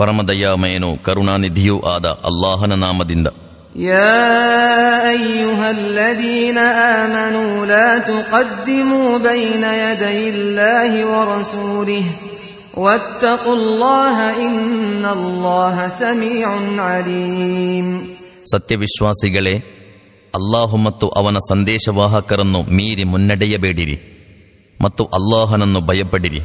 ಪರಮದಯಾಮಯನು ಕರುಣಾನಿಧಿಯೂ ಆದ ಅಲ್ಲಾಹನ ನಾಮದಿಂದ يا أيها الذين آمنوا لا تقدموا بين يدي الله ورسوله واتقوا الله إن الله سميع عليم ಸತ್ಯವಿಶ್ವಾಸಿಗಳೇ ಅಲ್ಲಾಹು ಮತ್ತು ಅವನ ಸಂದೇಶವಾಹಕರನ್ನು ಮೀರಿ ಮುನ್ನಡೆಯಬೇಡಿರಿ ಮತ್ತು ಅಲ್ಲಾಹನನ್ನು ಭಯಪಡಿರಿ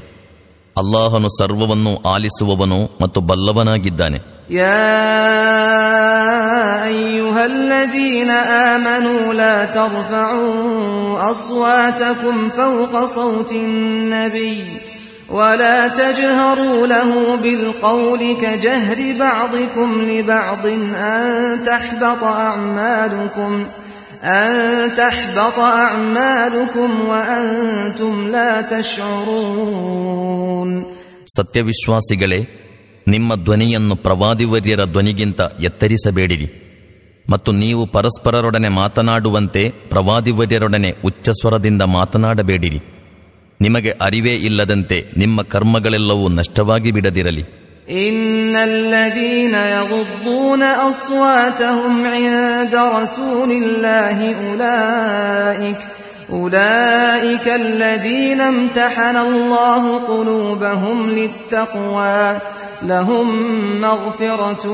ಅಲ್ಲಾಹನು ಸರ್ವವನ್ನು ಆಲಿಸುವವನು ಮತ್ತು ಬಲ್ಲವನಾಗಿದ್ದಾನೆ يا أيها الذين آمنوا لا ترفعوا أصواتكم فوق صوت النبي ولا تجهروا له بالقول كجهر بعضكم لبعض أن تحبط أعمالكم أن تحبط أعمالكم وأنتم لا تشعرون ಸತ್ಯವಿಶ್ವಾಸಿಗಳೇ ನಿಮ್ಮ ಧ್ವನಿಯನ್ನು ಪ್ರವಾದಿವರ್ಯರ ಧ್ವನಿಗಿಂತ ಎತ್ತರಿಸಬೇಡಿರಿ ಮತ್ತು ನೀವು ಪರಸ್ಪರರೊಡನೆ ಮಾತನಾಡುವಂತೆ ಪ್ರವಾದಿವರ್ಯರೊಡನೆ ಉಚ್ಚಸ್ವರದಿಂದ ಮಾತನಾಡಬೇಡಿರಿ ನಿಮಗೆ ಅರಿವೇ ಇಲ್ಲದಂತೆ ನಿಮ್ಮ ಕರ್ಮಗಳೆಲ್ಲವೂ ನಷ್ಟವಾಗಿ ಬಿಡದಿರಲಿ إن الذين يغضون أصواتهم عند رسول الله أولئك أولئك الذين امتحن الله قلوبهم للتقوى لهم مغفرة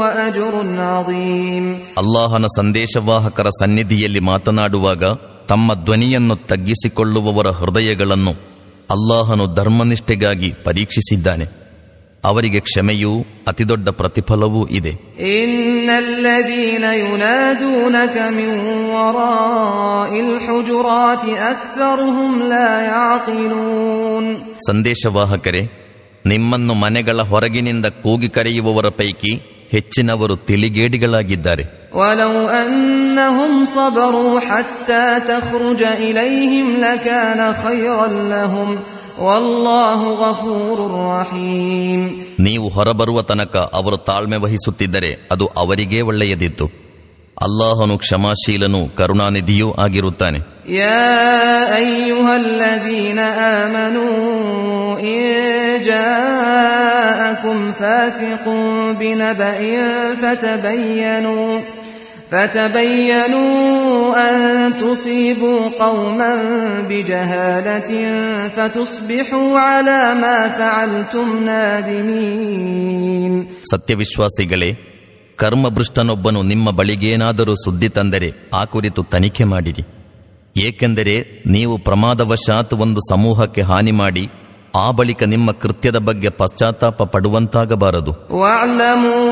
وأجر عظيم ಅಲ್ಲಾಹನ ಸಂದೇಶವಾಹಕರ ಸನ್ನಿಧಿಯಲ್ಲಿ ಮಾತನಾಡುವಾಗ ತಮ್ಮ ಧ್ವನಿಯನ್ನು ತಗ್ಗಿಸಿಕೊಳ್ಳುವವರ ಹೃದಯಗಳನ್ನು ಅಲ್ಲಾಹನು ಧರ್ಮನಿಷ್ಠೆಗಾಗಿ ಪರೀಕ್ಷಿಸಿದ್ದಾನೆ ಅವರಿಗೆ ಕ್ಷಮೆಯೂ ಅತಿದೊಡ್ಡ ಪ್ರತಿಫಲವೂ ಇದೆ إن الذين ينادونك من وراء الحجرات أكثرهم لا يعقلون ಸಂದೇಶವಾಹಕರೇ ನಿಮ್ಮನ್ನು ಮನೆಗಳ ಹೊರಗಿನಿಂದ ಕೂಗಿ ಕರೆಯುವವರ ಪೈಕಿ ಹೆಚ್ಚಿನವರು ತಿಳಿಗೇಡಿಗಳಾಗಿದ್ದಾರೆ ولو أنهم صبروا حتى تخرج إليهم لكان خيرا لهم والله غفور رحيم ನೀವು ಹೊರಬರುವ ತನಕ ಅವರು ತಾಳ್ಮೆ ವಹಿಸುತ್ತಿದ್ದರೆ ಅದು ಅವರಿಗೇ ಒಳ್ಳೆಯದಿತ್ತು. ಅಲ್ಲಾಹನು ಕ್ಷಮಾಶೀಲನು ಕರುಣಾನಿಧಿಯೂ ಆಗಿರುತ್ತಾನೆ. يا أيها الذين آمنوا إن جاءكم فاسق بنبأ فتبينوا فتبينوا أن تصيبوا قوما بجهالة فتصبحوا على ما فعلتم نادمين ಸತ್ಯವಿಶ್ವಾಸಿಗಳೇ ಕರ್ಮಭೃಷ್ಟನೊಬ್ಬನು ನಿಮ್ಮ ಬಳಿಗೇನಾದರೂ ಸುದ್ದಿ ತಂದರೆ ಆ ಕುರಿತು ತನಿಖೆ ಮಾಡಿರಿ ಏಕೆಂದರೆ ನೀವು ಪ್ರಮಾದವಶಾತ್ ಒಂದು ಸಮೂಹಕ್ಕೆ ಹಾನಿ ಮಾಡಿ ಆ ಬಳಿಕ ನಿಮ್ಮ ಕೃತ್ಯದ ಬಗ್ಗೆ ಪಶ್ಚಾತ್ತಾಪ ಪಡುವಂತಾಗಬಾರದು واعلموا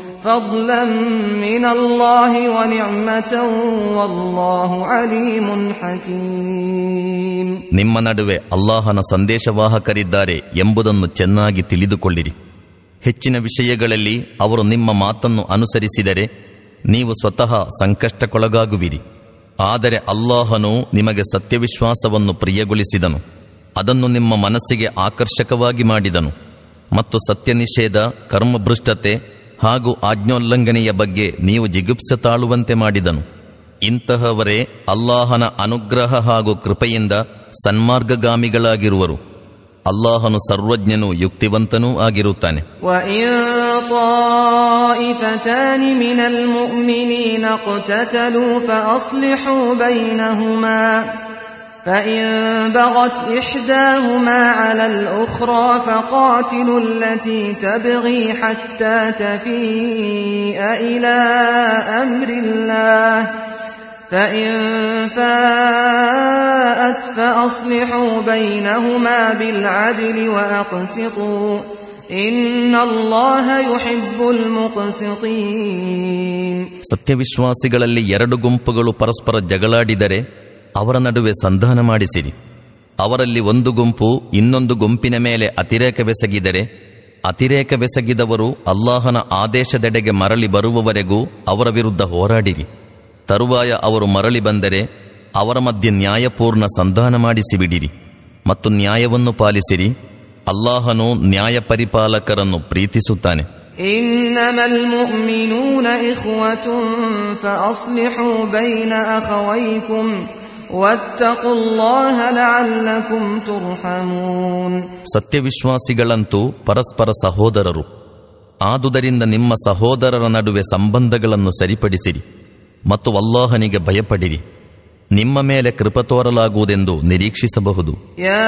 فضلا من الله ونعمة والله عليم حكيم ನಿಮ್ಮ ನಡುವೆ ಅಲ್ಲಾಹನ ಸಂದೇಶವಾಹಕರಿದ್ದಾರೆ ಎಂಬುದನ್ನು ಚೆನ್ನಾಗಿ ತಿಳಿದುಕೊಳ್ಳಿರಿ ಹೆಚ್ಚಿನ ವಿಷಯಗಳಲ್ಲಿ ಅವರು ನಿಮ್ಮ ಮಾತನ್ನು ಅನುಸರಿಸಿದರೆ ನೀವು ಸ್ವತಃ ಸಂಕಷ್ಟಕ್ಕೊಳಗಾಗುವಿರಿ ಆದರೆ ಅಲ್ಲಾಹನು ನಿಮಗೆ ಸತ್ಯವಿಶ್ವಾಸವನ್ನು ಪ್ರಿಯಗೊಳಿಸಿದನು ಅದನ್ನು ನಿಮ್ಮ ಮನಸ್ಸಿಗೆ ಆಕರ್ಷಕವಾಗಿ ಮಾಡಿದನು ಮತ್ತು ಸತ್ಯ ನಿಷೇಧ ಕರ್ಮಭೃಷ್ಟತೆ ಹಾಗೂ ಆಜ್ಞೋಲ್ಲಂಘನೆಯ ಬಗ್ಗೆ ನೀವು ಜಿಗುಪ್ಸೆ ತಾಳುವಂತೆ ಮಾಡಿದನು. ಇಂತಹವರೇ ಅಲ್ಲಾಹನ ಅನುಗ್ರಹ ಹಾಗೂ ಕೃಪೆಯಿಂದ ಸನ್ಮಾರ್ಗಗಾಮಿಗಳಾಗಿರುವರು. ಅಲ್ಲಾಹನು ಸರ್ವಜ್ಞನು ಯುಕ್ತಿವಂತನೂ ಆಗಿರುತ್ತಾನೆ. ಮಿನಲ್ فإن بغت إحداهما على الأخرى فقاتلوا التي تبغي حتى تفيء إلى أمر الله فإن فاءت فأصلحوا بينهما بالعدل وأقسطوا إن الله يحب المقسطين ಸತ್ಯವಿಶ್ವಾಸಿಗಳಲ್ಲಿ ಎರಡು ಗುಂಪುಗಳು ಪರಸ್ಪರ ಜಗಳಾಡಿದರೆ ಅವರ ನಡುವೆ ಸಂಧಾನ ಮಾಡಿಸಿರಿ. ಅವರಲ್ಲಿ ಒಂದು ಗುಂಪು ಇನ್ನೊಂದು ಗುಂಪಿನ ಮೇಲೆ ಅತಿರೇಕವೆಸಗಿದರೆ ಅತಿರೇಕವೆಸಗಿದವರು ಅಲ್ಲಾಹನ ಆದೇಶದೆಡೆಗೆ ಮರಳಿ ಬರುವವರೆಗೂ ಅವರ ವಿರುದ್ಧ ಹೋರಾಡಿರಿ. ತರುವಾಯ ಅವರು ಮರಳಿ ಬಂದರೆ ಅವರ ಮಧ್ಯೆ ನ್ಯಾಯಪೂರ್ಣ ಸಂಧಾನ ಮಾಡಿಸಿಬಿಡಿರಿ. ಮತ್ತು ನ್ಯಾಯವನ್ನು ಪಾಲಿಸಿರಿ. ಅಲ್ಲಾಹನು ನ್ಯಾಯ ಪರಿಪಾಲಕರನ್ನು ಪ್ರೀತಿಸುತ್ತಾನೆ ಇನ್ನ ಸತ್ಯವಿಶ್ವಾಸಿಗಳಂತೂ ಪರಸ್ಪರ ಸಹೋದರರು. ಆದುದರಿಂದ ನಿಮ್ಮ ಸಹೋದರರ ನಡುವೆ ಸಂಬಂಧಗಳನ್ನು ಸರಿಪಡಿಸಿರಿ ಮತ್ತು ಅಲ್ಲಾಹನಿಗೆ ಭಯಪಡಿರಿ. ನಿಮ್ಮ ಮೇಲೆ ಕೃಪ ತೋರಲಾಗುವುದೆಂದು ನಿರೀಕ್ಷಿಸಬಹುದು. ಯಾ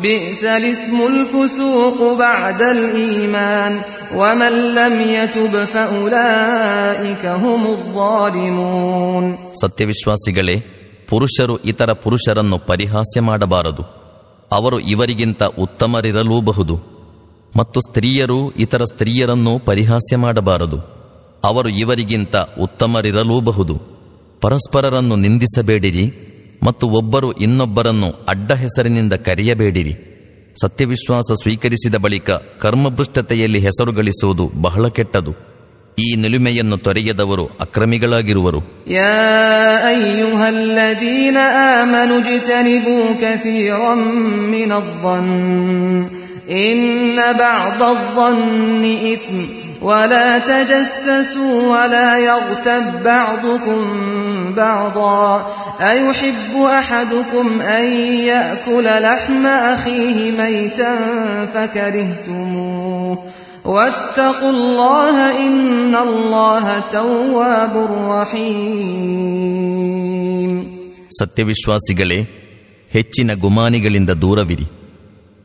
بئس الاسم الفسوق بعد الإيمان ومن لم يتب فأولئك هم الظالمون ಸತ್ಯವಿಶ್ವಾಸಿಗಳೇ ಪುರುಷರು ಇತರ ಪುರುಷರನ್ನು ಪರಿಹಾಸ್ಯ ಮಾಡಬಾರದು ಅವರು ಇವರಿಗಿಂತ ಉತ್ತಮರಿರಲೂಬಹುದು ಮತ್ತು ಸ್ತ್ರೀಯರು ಇತರ ಸ್ತ್ರೀಯರನ್ನು ಪರಿಹಾಸ್ಯ ಮಾಡಬಾರದು ಅವರು ಇವರಿಗಿಂತ ಉತ್ತಮರಿರಲೂಬಹುದು ಪರಸ್ಪರರನ್ನು ನಿಂದಿಸಬೇಡಿರಿ ಮತ್ತು ಒಬ್ಬರು ಇನ್ನೊಬ್ಬರನ್ನು ಅಡ್ಡ ಹೆಸರಿನಿಂದ ಕರೆಯಬೇಡಿರಿ. ಸತ್ಯವಿಶ್ವಾಸ ಸ್ವೀಕರಿಸಿದ ಬಳಿಕ ಕರ್ಮಭೃಷ್ಟತೆಯಲ್ಲಿ ಹೆಸರು ಗಳಿಸುವುದು ಬಹಳ ಕೆಟ್ಟದು. ಈ ನಿಲುಮೆಯನ್ನು ತೊರೆಯದವರು ಅಕ್ರಮಿಗಳಾಗಿರುವರು. يا أيها الذين آمنوا اجتنبوا كثيرا من الظن إن بعض الظن إثم ولا تجسسوا ولا يغتب بعضكم بعضا أيحب أحدكم أن يأكل لحم أخيه ميتا فكرهتموه واتقوا الله إن الله تواب رحيم ಸತ್ಯವಿಶ್ವಾಸಿಗಳೇ ಹೆಚ್ಚಿನ ಗುಮಾನಿಗಳಿಂದ ದೂರವಿರಿ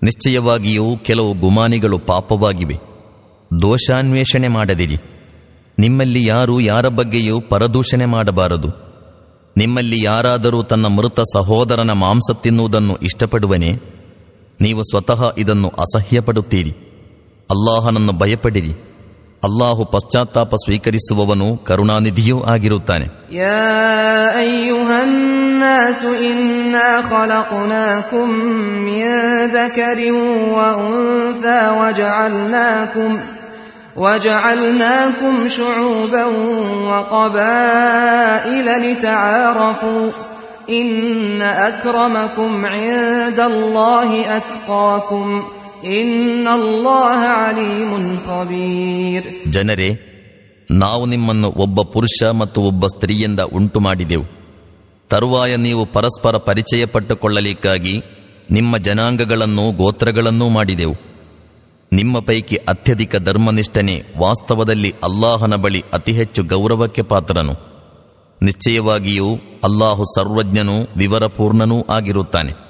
ನಿಶ್ಚಯವಾಗಿಯೂ ಕೆಲವು ಗುಮಾನಿಗಳು ಪಾಪವಾಗಿವೆ. ದೋಷಾನ್ವೇಷಣೆ ಮಾಡದಿರಿ. ನಿಮ್ಮಲ್ಲಿ ಯಾರು ಯಾರ ಬಗ್ಗೆಯೂ ಪರದೂಷಣೆ ಮಾಡಬಾರದು. ನಿಮ್ಮಲ್ಲಿ ಯಾರಾದರೂ ತನ್ನ ಮೃತ ಸಹೋದರನ ಮಾಂಸ ತಿನ್ನುವುದನ್ನು ಇಷ್ಟಪಡುವನೇ, ನೀವು ಸ್ವತಃ ಇದನ್ನು ಅಸಹ್ಯಪಡುತ್ತೀರಿ. ಅಲ್ಲಾಹನನ್ನು ಭಯಪಡಿರಿ. ಅಲ್ಲಾಹು ಪಶ್ಚಾತ್ತಾಪ ಸ್ವೀಕರಿಸುವವನು ಕರುಣಾನಿಧಿಯೂ ಆಗಿರುತ್ತಾನೆ يا أيها الناس إنا خلقناكم من ذكر وأنثى وجعلناكم وجعلناكم شعوبا وقبائل لتعارفوا إن أكرمكم عند الله أتقاكم ಜನರೇ, ನಾವು ನಿಮ್ಮನ್ನು ಒಬ್ಬ ಪುರುಷ ಮತ್ತು ಒಬ್ಬ ಸ್ತ್ರೀಯಿಂದ ಉಂಟು ಮಾಡಿದೆವು ತರುವಾಯ ನೀವು ಪರಸ್ಪರ ಪರಿಚಯ ಪಟ್ಟುಕೊಳ್ಳಲಿಕ್ಕಾಗಿ ನಿಮ್ಮ ಜನಾಂಗಗಳನ್ನೂ ಗೋತ್ರಗಳನ್ನೂ ಮಾಡಿದೆವು. ನಿಮ್ಮ ಪೈಕಿ ಅತ್ಯಧಿಕ ಧರ್ಮನಿಷ್ಠನೆ ವಾಸ್ತವದಲ್ಲಿ ಅಲ್ಲಾಹನ ಬಳಿ ಅತಿ ಹೆಚ್ಚು ಗೌರವಕ್ಕೆ ಪಾತ್ರನು. ನಿಶ್ಚಯವಾಗಿಯೂ ಅಲ್ಲಾಹು ಸರ್ವಜ್ಞನೂ ವಿವರಪೂರ್ಣನೂ ಆಗಿರುತ್ತಾನೆ.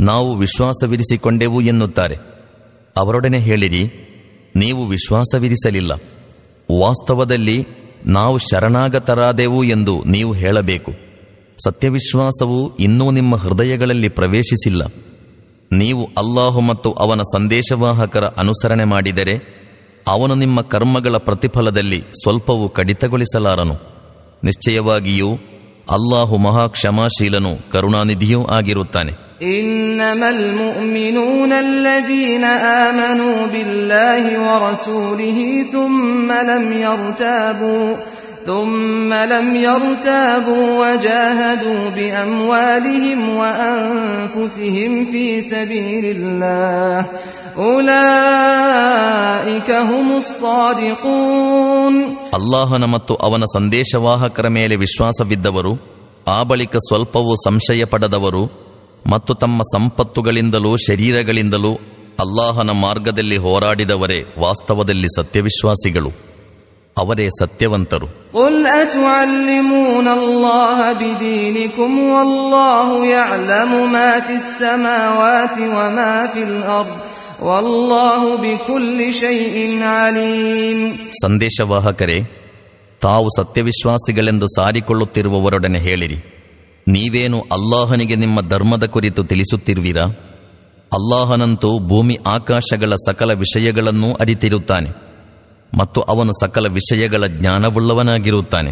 ನಾವು ವಿಶ್ವಾಸವಿರಿಸಿಕೊಂಡೆವು ಎನ್ನುತ್ತಾರೆ. ಅವರೊಡನೆ ಹೇಳಿರಿ, ನೀವು ವಿಶ್ವಾಸವಿರಿಸಲಿಲ್ಲ. ವಾಸ್ತವದಲ್ಲಿ ನಾವು ಶರಣಾಗತರಾದೆವು ಎಂದು ನೀವು ಹೇಳಬೇಕು. ಸತ್ಯವಿಶ್ವಾಸವು ಇನ್ನೂ ನಿಮ್ಮ ಹೃದಯಗಳಲ್ಲಿ ಪ್ರವೇಶಿಸಿಲ್ಲ. ನೀವು ಅಲ್ಲಾಹು ಮತ್ತು ಅವನ ಸಂದೇಶವಾಹಕರ ಅನುಸರಣೆ ಮಾಡಿದರೆ, ಅವನು ನಿಮ್ಮ ಕರ್ಮಗಳ ಪ್ರತಿಫಲದಲ್ಲಿ ಸ್ವಲ್ಪವೂ ಕಡಿತಗೊಳಿಸಲಾರನು. ನಿಶ್ಚಯವಾಗಿಯೂ ಅಲ್ಲಾಹು ಮಹಾಕ್ಷಮಾಶೀಲನು, ಕರುಣಾನಿಧಿಯೂ ಆಗಿರುತ್ತಾನೆ. إنما المؤمنون الذين آمنوا بالله ورسوله ثم لم يرتابوا ثم لم يرتابوا وجاهدوا بأموالهم وأنفسهم في سبيل الله أولئك هم الصادقون ಅಲ್ಲಾಹನ ಮತ್ತು ಅವನ ಸಂದೇಶವಾಹಕರ ಮೇಲೆ ವಿಶ್ವಾಸವಿದ್ದವರು ಆ ಬಳಿಕ ಸ್ವಲ್ಪವೂ ಸಂಶಯ ಪಡೆದವರು ಮತ್ತು ತಮ್ಮ ಸಂಪತ್ತುಗಳಿಂದಲೂ ಶರೀರಗಳಿಂದಲೂ ಅಲ್ಲಾಹನ ಮಾರ್ಗದಲ್ಲಿ ಹೋರಾಡಿದವರೇ ವಾಸ್ತವದಲ್ಲಿ ಸತ್ಯವಿಶ್ವಾಸಿಗಳು. ಅವರೇ ಸತ್ಯವಂತರು. ಸಂದೇಶವಾಹಕರೇ ತಾವು ಸತ್ಯವಿಶ್ವಾಸಿಗಳೆಂದು ಸಾರಿಕೊಳ್ಳುತ್ತಿರುವವರೊಡನೆ ಹೇಳಿರಿ. ನೀವೇನು ಅಲ್ಲಾಹನಿಗೆ ನಿಮ್ಮ ಧರ್ಮದ ಕುರಿತು ತಿಳಿಸುತ್ತಿರುವಿರಾ? ಅಲ್ಲಾಹನಂತೂ ಭೂಮಿ ಆಕಾಶಗಳ ಸಕಲ ವಿಷಯಗಳನ್ನೂ ಅರಿತಿರುತ್ತಾನೆ ಮತ್ತು ಅವನು ಸಕಲ ವಿಷಯಗಳ ಜ್ಞಾನವುಳ್ಳವನಾಗಿರುತ್ತಾನೆ.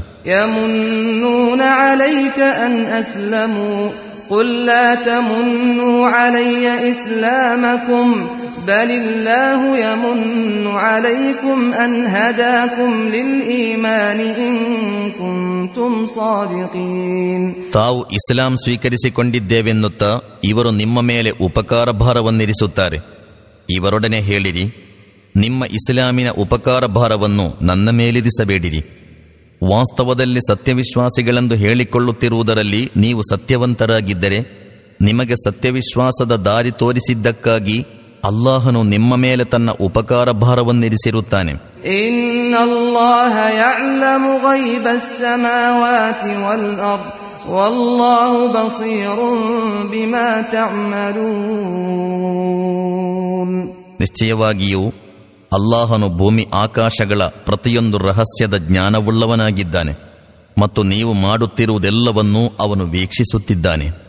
يمنون عليك أن أسلموا قل لا تمنوا علي إسلامكم بل الله يمن عليكم أن هداكم للإيمان إن كنتم صادقين ತಾವು ಇಸ್ಲಾಂ ಸ್ವೀಕರಿಸಿಕೊಂಡಿದ್ದೇವೆನ್ನುತ್ತಾ ಇವರು ನಿಮ್ಮ ಮೇಲೆ ಉಪಕಾರ ಭಾರವನ್ನಿರಿಸುತ್ತಾರೆ ಇವರೊಡನೆ ಹೇಳಿರಿ ನಿಮ್ಮ ಇಸ್ಲಾಮಿನ ಉಪಕಾರ ಭಾರವನ್ನು ನನ್ನ ಮೇಲಿರಿಸಬೇಡಿರಿ ವಾಸ್ತವದಲ್ಲಿ ಸತ್ಯವಿಶ್ವಾಸಿಗಳೆಂದು ಹೇಳಿಕೊಳ್ಳುತ್ತಿರುವುದರಲ್ಲಿ ನೀವು ಸತ್ಯವಂತರಾಗಿದ್ದರೆ ನಿಮಗೆ ಸತ್ಯವಿಶ್ವಾಸದ ದಾರಿ ತೋರಿಸಿದ್ದಕ್ಕಾಗಿ ಅಲ್ಲಾಹನು ನಿಮ್ಮ ಮೇಲೆ ತನ್ನ ಉಪಕಾರ ಭಾರವನ್ನಿರಿಸಿರುತ್ತಾನೆ. ನಿಶ್ಚಯವಾಗಿಯೂ ಅಲ್ಲಾಹನು ಭೂಮಿ ಆಕಾಶಗಳ ಪ್ರತಿಯೊಂದು ರಹಸ್ಯದ ಜ್ಞಾನವುಳ್ಳವನಾಗಿದ್ದಾನೆ ಮತ್ತು ನೀವು ಮಾಡುತ್ತಿರುವುದೆಲ್ಲವನ್ನೂ ಅವನು ವೀಕ್ಷಿಸುತ್ತಿದ್ದಾನೆ.